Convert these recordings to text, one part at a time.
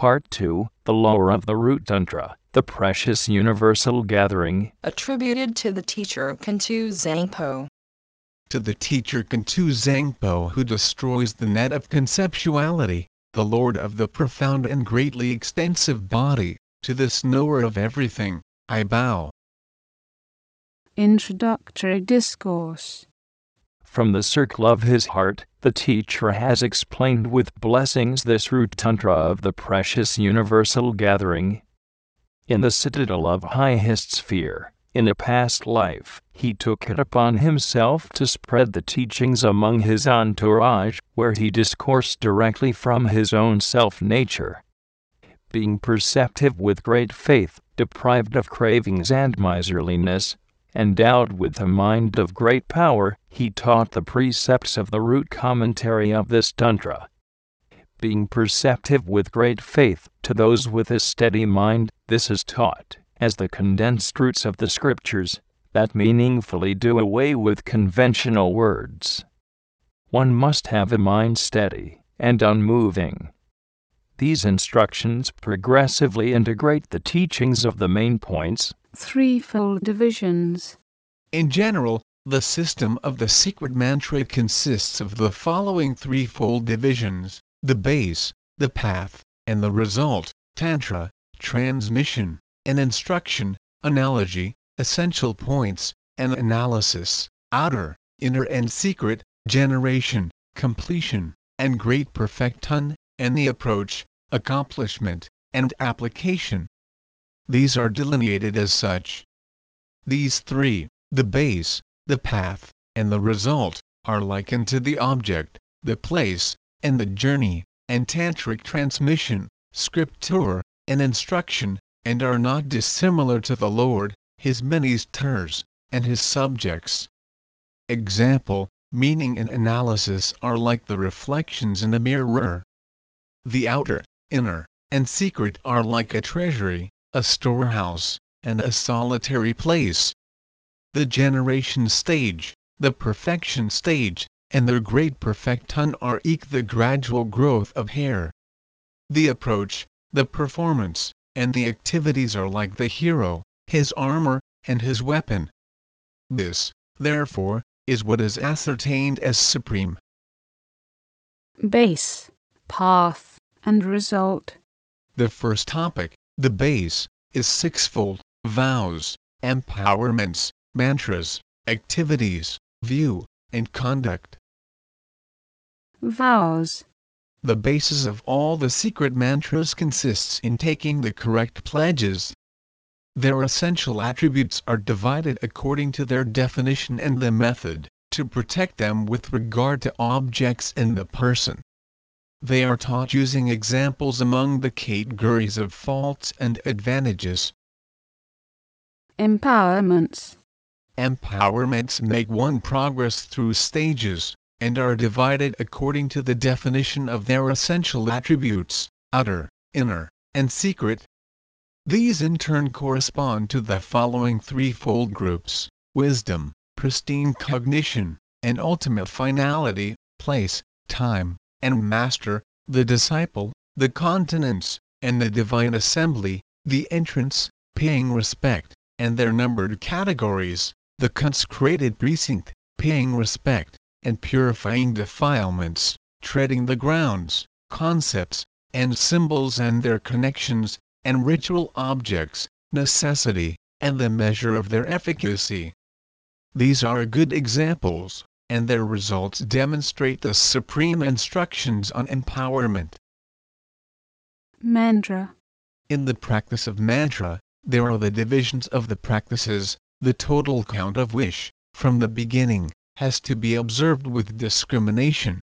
Part 2 The Lore of the Root Tantra, the Precious Universal Gathering. Attributed to the teacher Kuntu Zangpo. To the teacher Kuntu Zangpo who destroys the net of conceptuality, the Lord of the profound and greatly extensive body, to this knower of everything, I bow. Introductory Discourse From the circle of his heart, the teacher has explained with blessings this root tantra of the precious universal gathering. In the citadel of highest sphere, in a past life, he took it upon himself to spread the teachings among his entourage, where he discoursed directly from his own self nature. Being perceptive with great faith, deprived of cravings and miserliness, endowed with a mind of great power, he taught the precepts of the root commentary of this Tantra. Being perceptive with great faith, to those with a steady mind, this is taught as the condensed roots of the scriptures that meaningfully do away with conventional words. One must have a mind steady and unmoving. These instructions progressively integrate the teachings of the main points Threefold Divisions In general, the system of the secret mantra consists of the following threefold divisions the base, the path, and the result, tantra, transmission, and instruction, analogy, essential points, and analysis, outer, inner, and secret, generation, completion, and great perfection, and the approach, accomplishment, and application. These are delineated as such. These three, the base, the path, and the result, are likened to the object, the place, and the journey, and tantric transmission, scripture, and instruction, and are not dissimilar to the Lord, his ministers, and his subjects. Example, meaning and analysis are like the reflections in a mirror. The outer, inner, and secret are like a treasury, a storehouse, and a solitary place. The generation stage, the perfection stage, and the great perfection are eke the gradual growth of hair. The approach, the performance, and the activities are like the hero, his armor, and his weapon. This, therefore, is what is ascertained as supreme. Base, Path, and Result The first topic, the base, is sixfold vows, empowerments, mantras, activities, view, and conduct. Vows The basis of all the secret mantras consists in taking the correct pledges. Their essential attributes are divided according to their definition and the method, to protect them with regard to objects and the person. They are taught using examples among the categories of faults and advantages. Empowerments Empowerments make one progress through stages, and are divided according to the definition of their essential attributes, outer, inner, and secret. These in turn correspond to the following threefold groups wisdom, pristine cognition, and ultimate finality, place, time, and master, the disciple, the continence, and the divine assembly, the entrance, paying respect, and their numbered categories, the consecrated precinct, paying respect, and purifying defilements, treading the grounds, concepts, and symbols and their connections, and ritual objects, necessity, and the measure of their efficacy. These are good examples, and their results demonstrate the supreme instructions on empowerment. Mantra In the practice of mantra, there are the divisions of the practices, the total count of which, from the beginning, has to be observed with discrimination.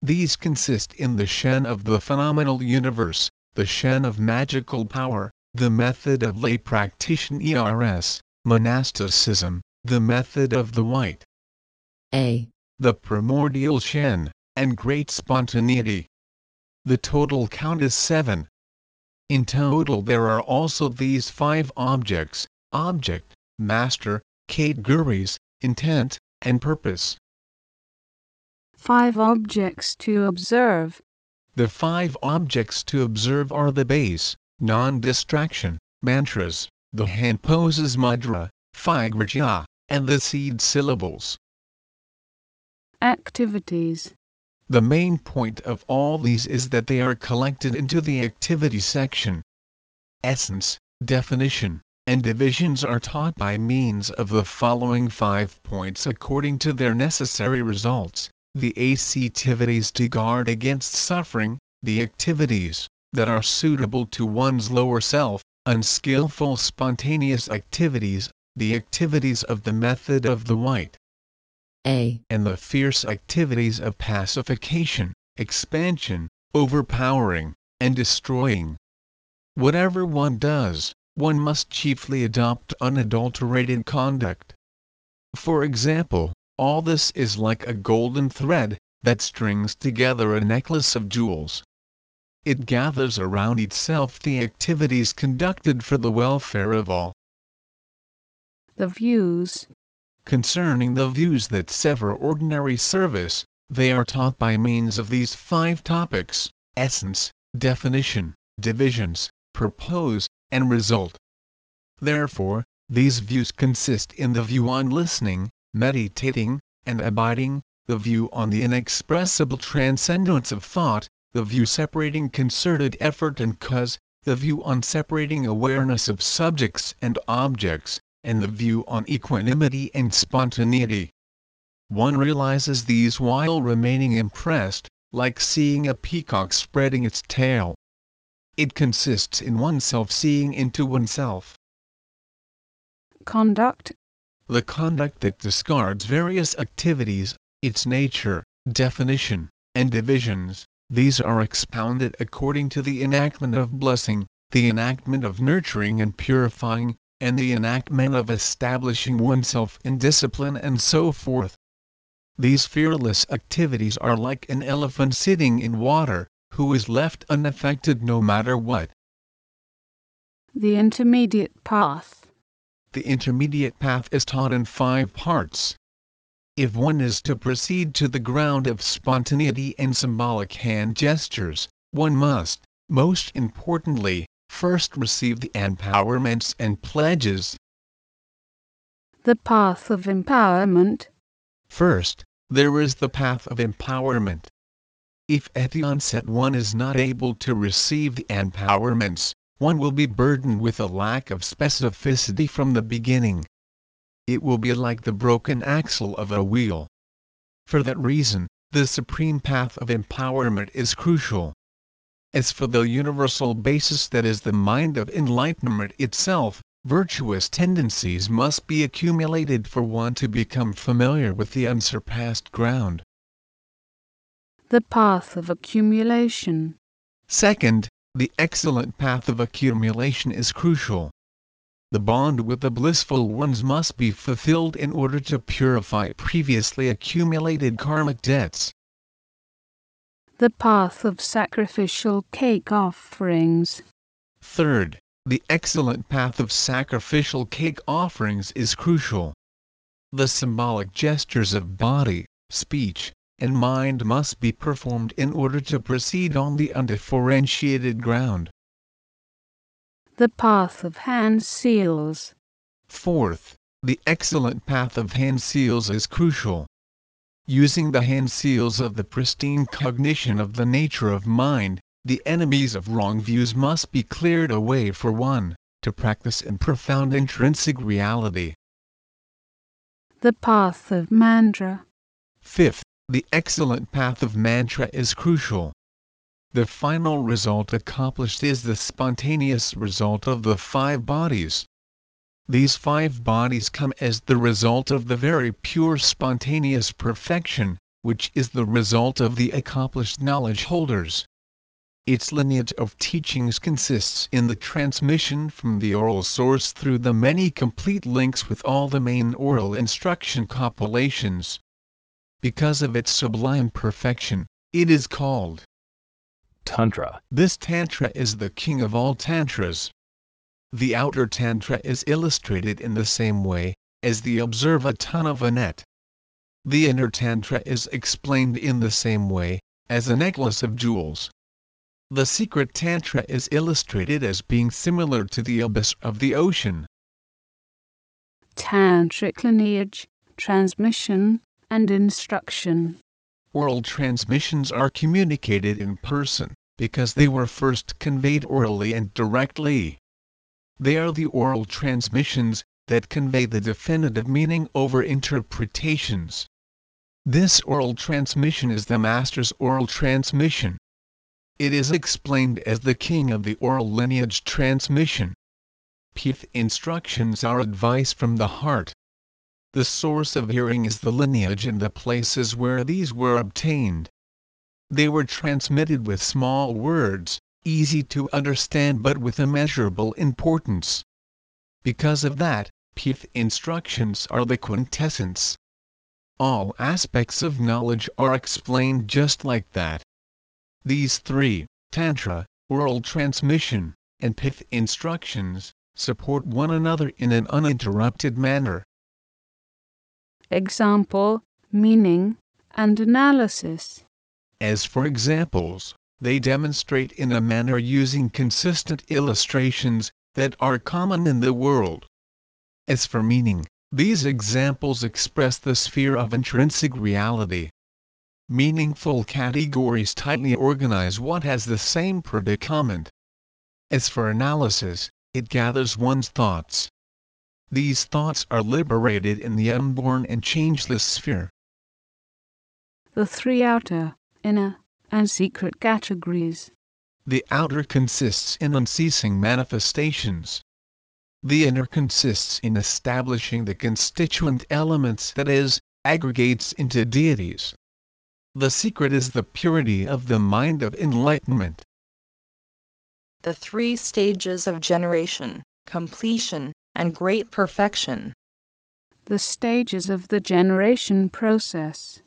These consist in the Shen of the phenomenal universe, the Shen of magical power, the method of lay practitioner ERS, monasticism, the method of the white, A. the primordial Shen, and great spontaneity. The total count is seven. In total there are also these five objects, object, master, categories, intent, and purpose. Five objects to observe The five objects to observe are the base, non-distraction, mantras, the hand poses mudra, Vigrajya, and the seed syllables. Activities. The main point of all these is that they are collected into the activity section. Essence, definition, and divisions are taught by means of the following five points according to their necessary results the activities to guard against suffering, the activities that are suitable to one's lower self, unskillful spontaneous activities, the activities of the method of the white A. and the fierce activities of pacification, expansion, overpowering, and destroying. Whatever one does, one must chiefly adopt unadulterated conduct. For example, all this is like a golden thread that strings together a necklace of jewels. It gathers around itself the activities conducted for the welfare of all. The views. Concerning the views that sever ordinary service, they are taught by means of these five topics essence, definition, divisions, purpose, and result. Therefore, these views consist in the view on listening, meditating, and abiding, the view on the inexpressible transcendence of thought, the view separating concerted effort and cause, the view on separating awareness of subjects and objects, and the view on equanimity and spontaneity. One realizes these while remaining impressed, like seeing a peacock spreading its tail. It consists in oneself seeing into oneself. Conduct. The conduct that discards various activities, its nature, definition, and divisions, these are expounded according to the enactment of blessing, the enactment of nurturing and purifying, and the enactment of establishing oneself in discipline and so forth. These fearless activities are like an elephant sitting in water, who is left unaffected no matter what. The intermediate path. The intermediate path is taught in five parts. If one is to proceed to the ground of spontaneity and symbolic hand gestures, one must, most importantly, first receive the empowerments and pledges. The path of empowerment. First, there is the path of empowerment. If at the onset one is not able to receive the empowerments, one will be burdened with a lack of specificity from the beginning. It will be like the broken axle of a wheel. For that reason, the supreme path of empowerment is crucial. As for the universal basis that is the mind of enlightenment itself, virtuous tendencies must be accumulated for one to become familiar with the unsurpassed ground. The path of accumulation. Second, the excellent path of accumulation is crucial. The bond with the blissful ones must be fulfilled in order to purify previously accumulated karmic debts. The path of sacrificial cake offerings. Third, the excellent path of sacrificial cake offerings is crucial. The symbolic gestures of body, speech, and mind must be performed in order to proceed on the undifferentiated ground. The path of hand seals. Fourth, the excellent path of hand seals is crucial. Using the hand seals of the pristine cognition of the nature of mind, the enemies of wrong views must be cleared away for one, to practice in profound intrinsic reality. The path of mantra. Fifth, the excellent path of mantra is crucial. The final result accomplished is the spontaneous result of the five bodies. These five bodies come as the result of the very pure spontaneous perfection, which is the result of the accomplished knowledge holders. Its lineage of teachings consists in the transmission from the oral source through the many complete links with all the main oral instruction compilations. Because of its sublime perfection, it is called Tantra. This Tantra is the king of all Tantras. The outer Tantra is illustrated in the same way as the observatana of a net. The inner Tantra is explained in the same way as a necklace of jewels, The secret Tantra is illustrated as being similar to the abyss of the ocean. Tantric lineage, transmission, and instruction. Oral transmissions are communicated in person, because they were first conveyed orally and directly. They are the oral transmissions that convey the definitive meaning over interpretations. This oral transmission is the Master's oral transmission. It is explained as the king of the oral lineage transmission. Pith instructions are advice from the heart. The source of hearing is the lineage and the places where these were obtained. They were transmitted with small words, easy to understand but with immeasurable importance. Because of that, pith instructions are the quintessence. All aspects of knowledge are explained just like that. These three, Tantra, oral transmission, and pith instructions, support one another in an uninterrupted manner. Example, meaning, and analysis. As for examples, they demonstrate in a manner using consistent illustrations that are common in the world. As for meaning, these examples express the sphere of intrinsic reality. Meaningful categories tightly organize what has the same predicament. As for analysis, it gathers one's thoughts. These thoughts are liberated in the unborn and changeless sphere. The three outer, inner, and secret categories. The outer consists in unceasing manifestations. The inner consists in establishing the constituent elements that is, aggregates into deities. The secret is the purity of the mind of enlightenment. The three stages of generation, completion, and great perfection. The stages of the generation process.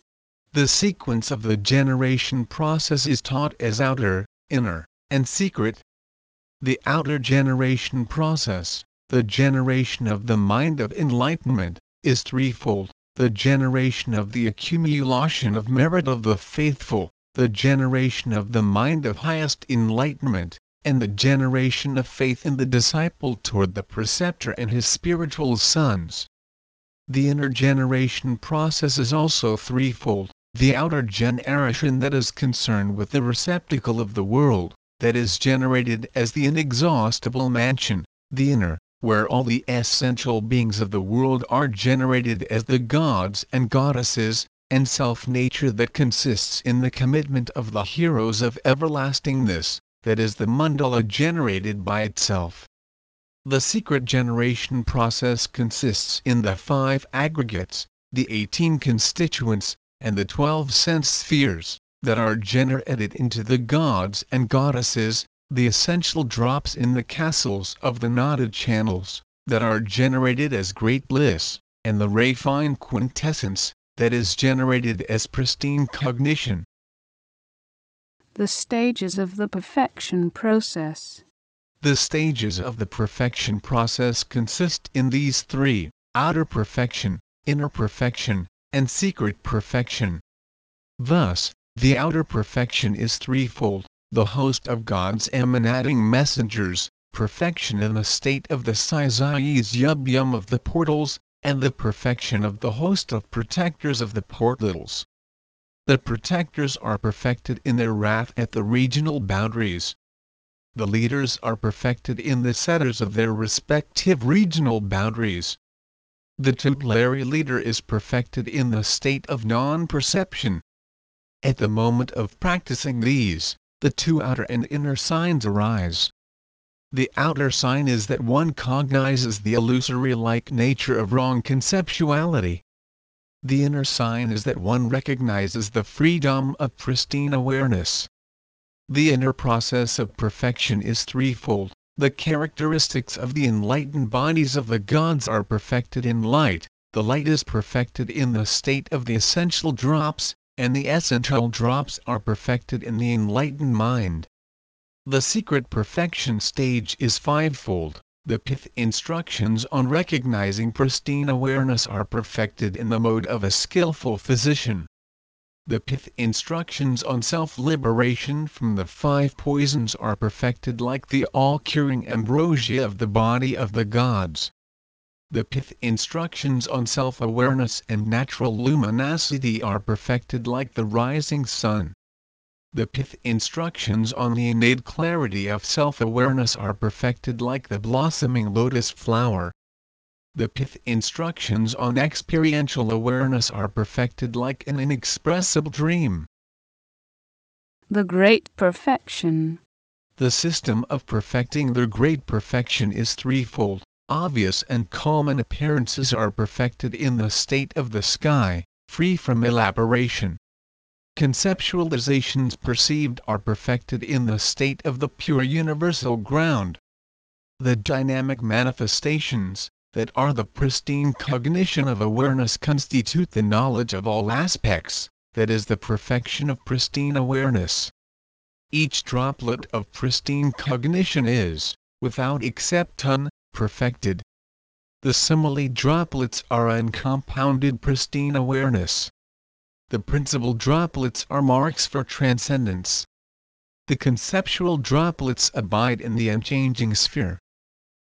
The sequence of the generation process is taught as outer, inner, and secret. The outer generation process, the generation of the mind of enlightenment, is threefold the generation of the accumulation of merit of the faithful, the generation of the mind of highest enlightenment, and the generation of faith in the disciple toward the preceptor and his spiritual sons. The inner generation process is also threefold the outer generation that is concerned with the receptacle of the world, that is generated as the inexhaustible mansion, the inner, where all the essential beings of the world are generated as the gods and goddesses, and self-nature that consists in the commitment of the heroes of everlastingness, that is the mandala generated by itself. The secret generation process consists in the five aggregates, the 18 constituents, and the 12 sense spheres, that are generated into the gods and goddesses, the essential drops in the castles of the knotted channels, that are generated as great bliss, and the refined quintessence, that is generated as pristine cognition. The stages of the perfection process. The stages of the perfection process consist in these three outer perfection, inner perfection, and secret perfection. Thus, the outer perfection is threefold the host of God's emanating messengers, perfection in the state of the Sizayis Yubyum of the portals, and the perfection of the host of protectors of the portals. The protectors are perfected in their wrath at the regional boundaries. The leaders are perfected in the setters of their respective regional boundaries. The tutelary leader is perfected in the state of non-perception. At the moment of practicing these, the two outer and inner signs arise. The outer sign is that one cognizes the illusory-like nature of wrong conceptuality. The inner sign is that one recognizes the freedom of pristine awareness. The inner process of perfection is threefold. The characteristics of the enlightened bodies of the gods are perfected in light, the light is perfected in the state of the essential drops, and the essential drops are perfected in the enlightened mind. The secret perfection stage is fivefold. The pith instructions on recognizing pristine awareness are perfected in the mode of a skillful physician. The pith instructions on self-liberation from the five poisons are perfected like the all-curing ambrosia of the body of the gods. The pith instructions on self-awareness and natural luminosity are perfected like the rising sun. The pith instructions on the innate clarity of self-awareness are perfected like the blossoming lotus flower. The pith instructions on experiential awareness are perfected like an inexpressible dream. The Great Perfection. The system of perfecting the great perfection is threefold. Obvious and common appearances are perfected in the state of the sky, free from elaboration. Conceptualizations perceived are perfected in the state of the pure universal ground. The dynamic manifestations, that are the pristine cognition of awareness constitute the knowledge of all aspects, that is the perfection of pristine awareness. Each droplet of pristine cognition is, without exception, perfected. The simile droplets are uncompounded pristine awareness. The principal droplets are marks for transcendence. The conceptual droplets abide in the unchanging sphere.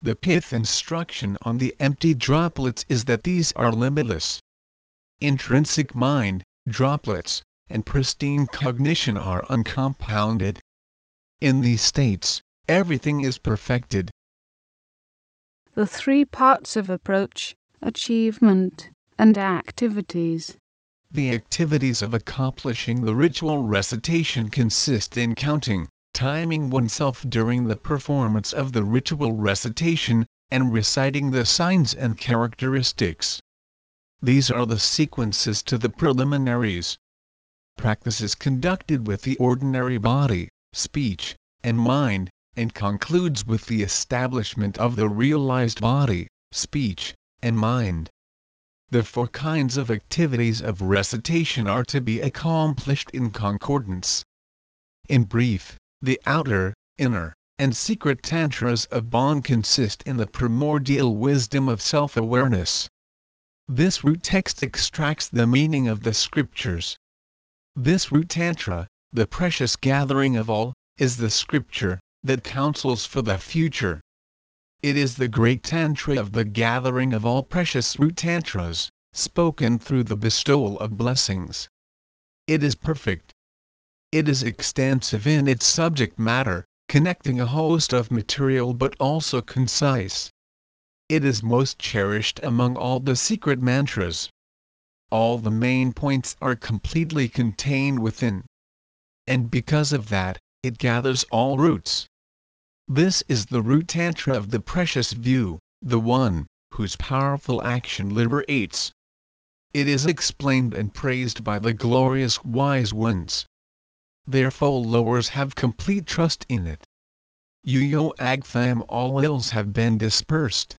The pith instruction on the empty droplets is that these are limitless. Intrinsic mind, droplets, and pristine cognition are uncompounded. In these states, everything is perfected. The three parts of approach, achievement, and activities. The activities of accomplishing the ritual recitation consist in counting, timing oneself during the performance of the ritual recitation, and reciting the signs and characteristics. These are the sequences to the preliminaries. Practice is conducted with the ordinary body, speech, and mind, and concludes with the establishment of the realized body, speech, and mind. The four kinds of activities of recitation are to be accomplished in concordance. In brief, the outer, inner, and secret tantras of Bon consist in the primordial wisdom of self-awareness. This root text extracts the meaning of the scriptures. This root tantra, the precious gathering of all, is the scripture that counsels for the future. It is the great tantra of the gathering of all precious root tantras, spoken through the bestowal of blessings. It is perfect, it is extensive in its subject matter, connecting a host of material but also concise. It is most cherished among all the secret mantras. All the main points are completely contained within. And because of that, it gathers all roots. This is the root tantra of the precious view, the one, whose powerful action liberates. It is explained and praised by the glorious wise ones their followers have complete trust in it. Uyo Agfam all ills have been dispersed.